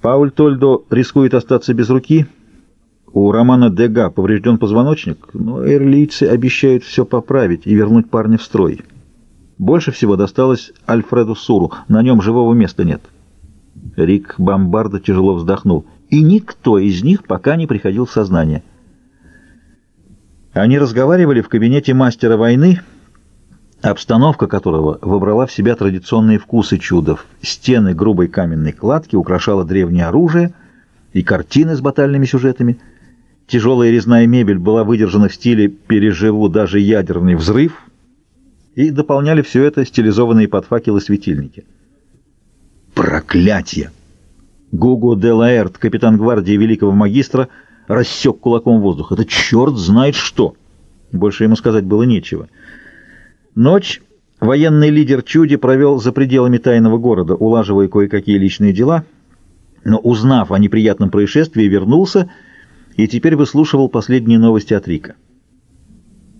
Пауль Тольдо рискует остаться без руки. У Романа Дега поврежден позвоночник, но эрлийцы обещают все поправить и вернуть парня в строй. Больше всего досталось Альфреду Суру, на нем живого места нет. Рик Бомбарда тяжело вздохнул. И никто из них пока не приходил в сознание. Они разговаривали в кабинете мастера войны, обстановка которого выбрала в себя традиционные вкусы чудов. Стены грубой каменной кладки украшало древнее оружие и картины с батальными сюжетами. Тяжелая резная мебель была выдержана в стиле «переживу даже ядерный взрыв» и дополняли все это стилизованные под факелы светильники. Проклятие! Гуго де Лаэрт, капитан гвардии великого магистра, рассек кулаком воздух. Это черт знает что! Больше ему сказать было нечего. Ночь военный лидер Чуди провел за пределами тайного города, улаживая кое-какие личные дела, но, узнав о неприятном происшествии, вернулся и теперь выслушивал последние новости от Рика.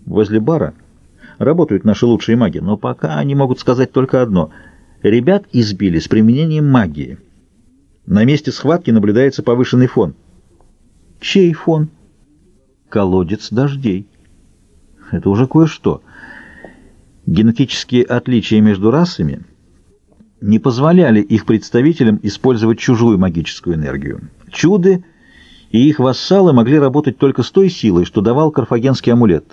Возле бара работают наши лучшие маги, но пока они могут сказать только одно — Ребят избили с применением магии. На месте схватки наблюдается повышенный фон. Чей фон? Колодец дождей. Это уже кое-что. Генетические отличия между расами не позволяли их представителям использовать чужую магическую энергию. Чуды и их вассалы могли работать только с той силой, что давал карфагенский амулет.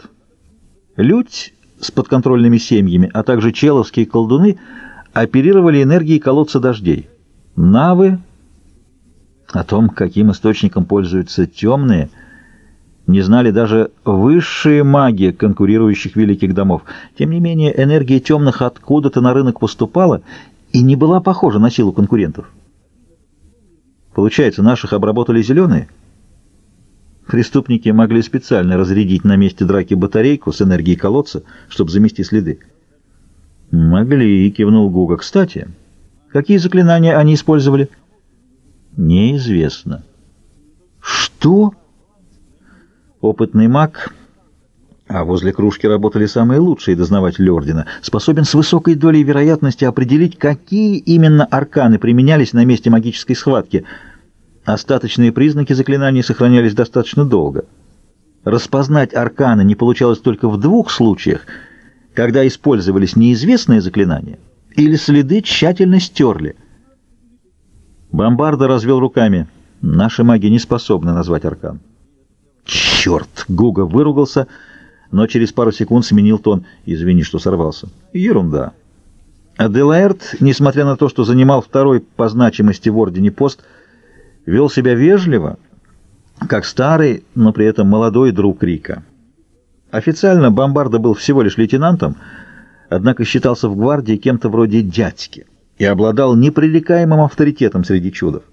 Людь с подконтрольными семьями, а также человские колдуны — оперировали энергией колодца дождей. Навы, о том, каким источником пользуются темные, не знали даже высшие маги конкурирующих великих домов. Тем не менее, энергия темных откуда-то на рынок поступала и не была похожа на силу конкурентов. Получается, наших обработали зеленые? Преступники могли специально разрядить на месте драки батарейку с энергией колодца, чтобы замести следы. «Могли», — кивнул Гуга. «Кстати, какие заклинания они использовали?» «Неизвестно». «Что?» Опытный маг, а возле кружки работали самые лучшие дознаватели Ордена, способен с высокой долей вероятности определить, какие именно арканы применялись на месте магической схватки. Остаточные признаки заклинаний сохранялись достаточно долго. Распознать арканы не получалось только в двух случаях — когда использовались неизвестные заклинания или следы тщательно стерли. Бомбарда развел руками. Наши маги не способны назвать аркан. «Черт!» — Гуга выругался, но через пару секунд сменил тон. «Извини, что сорвался». «Ерунда». Аделаэрт, несмотря на то, что занимал второй по значимости в Ордене пост, вел себя вежливо, как старый, но при этом молодой друг Рика. Официально Бомбарда был всего лишь лейтенантом, однако считался в гвардии кем-то вроде дядьки и обладал непререкаемым авторитетом среди чудов.